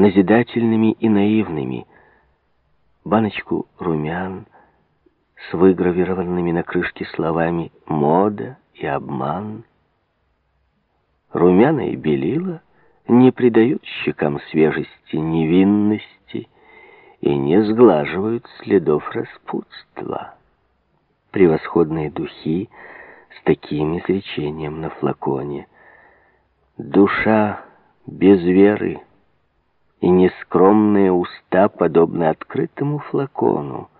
назидательными и наивными. Баночку румян с выгравированными на крышке словами «мода» и «обман». Румяна и белила не придают щекам свежести, невинности и не сглаживают следов распутства. Превосходные духи с таким изречением на флаконе. Душа без веры и нескромные уста подобны открытому флакону,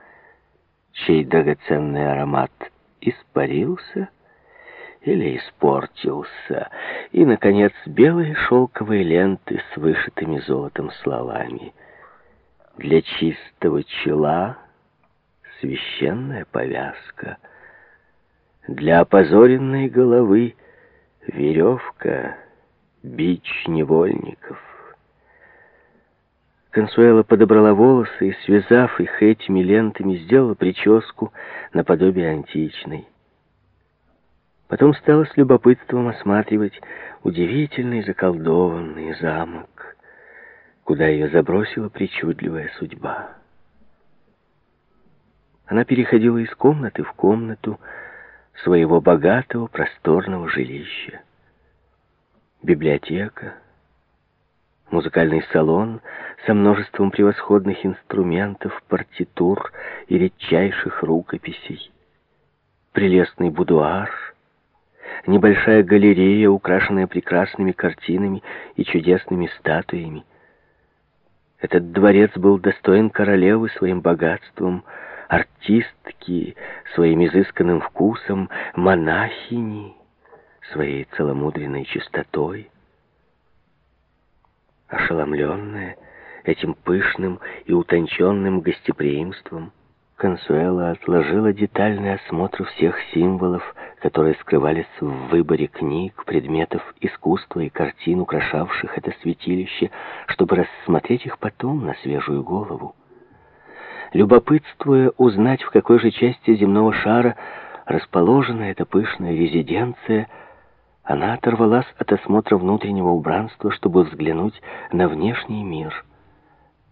чей драгоценный аромат испарился или испортился, и, наконец, белые шелковые ленты с вышитыми золотом словами. Для чистого чела священная повязка, для опозоренной головы веревка, бич невольников. Консуэла подобрала волосы и, связав их этими лентами, сделала прическу наподобие античной. Потом стала с любопытством осматривать удивительный заколдованный замок, куда ее забросила причудливая судьба. Она переходила из комнаты в комнату своего богатого просторного жилища. Библиотека, музыкальный салон со множеством превосходных инструментов, партитур и редчайших рукописей, прелестный будуар, небольшая галерея, украшенная прекрасными картинами и чудесными статуями. Этот дворец был достоин королевы своим богатством, артистки своим изысканным вкусом, монахини своей целомудренной чистотой ошеломленная этим пышным и утонченным гостеприимством, Консуэла отложила детальный осмотр всех символов, которые скрывались в выборе книг, предметов искусства и картин, украшавших это святилище, чтобы рассмотреть их потом на свежую голову. Любопытствуя узнать, в какой же части земного шара расположена эта пышная резиденция, она оторвалась от осмотра внутреннего убранства, чтобы взглянуть на внешний мир.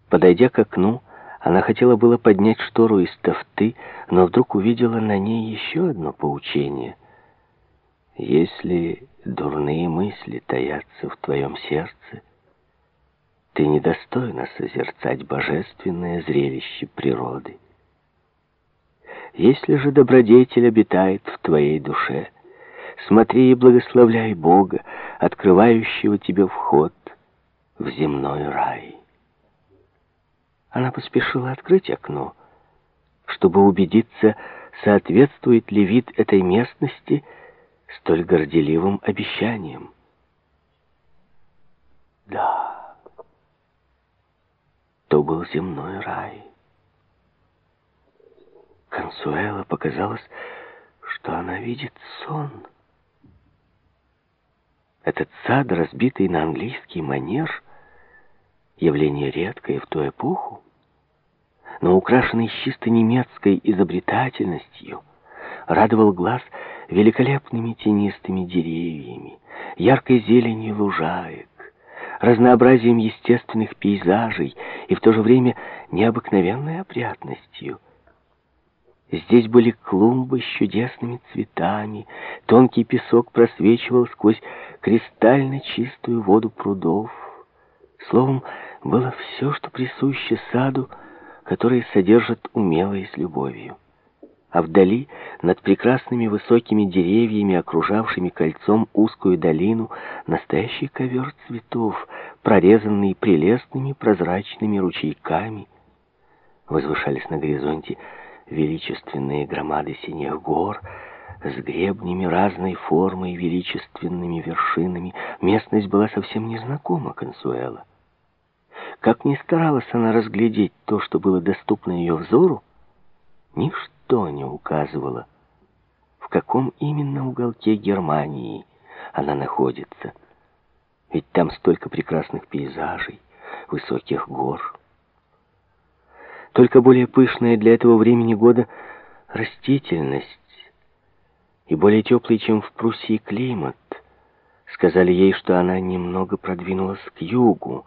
Подойдя к окну, она хотела было поднять штору из тофты, но вдруг увидела на ней еще одно поучение. «Если дурные мысли таятся в твоем сердце, ты недостойна созерцать божественное зрелище природы. Если же добродетель обитает в твоей душе, Смотри и благословляй Бога, открывающего тебе вход в земной рай. Она поспешила открыть окно, чтобы убедиться, соответствует ли вид этой местности столь горделивым обещаниям. Да, то был земной рай. Консуэла показалось, что она видит сон — этот сад, разбитый на английский манер, явление редкое в ту эпоху, но украшенный чисто немецкой изобретательностью, радовал глаз великолепными тенистыми деревьями, яркой зеленью лужаек, разнообразием естественных пейзажей и в то же время необыкновенной опрятностью – Здесь были клумбы с чудесными цветами, тонкий песок просвечивал сквозь кристально чистую воду прудов. Словом, было все, что присуще саду, который содержит умелое с любовью. А вдали, над прекрасными высокими деревьями, окружавшими кольцом узкую долину, настоящий ковер цветов, прорезанный прелестными прозрачными ручейками, возвышались на горизонте величественные громады синих гор с гребнями разной формы и величественными вершинами. Местность была совсем незнакома Консуэла. Как ни старалась она разглядеть то, что было доступно ее взору, ничто не указывало, в каком именно уголке Германии она находится. Ведь там столько прекрасных пейзажей, высоких гор, только более пышная для этого времени года растительность и более теплый, чем в Пруссии, климат. Сказали ей, что она немного продвинулась к югу.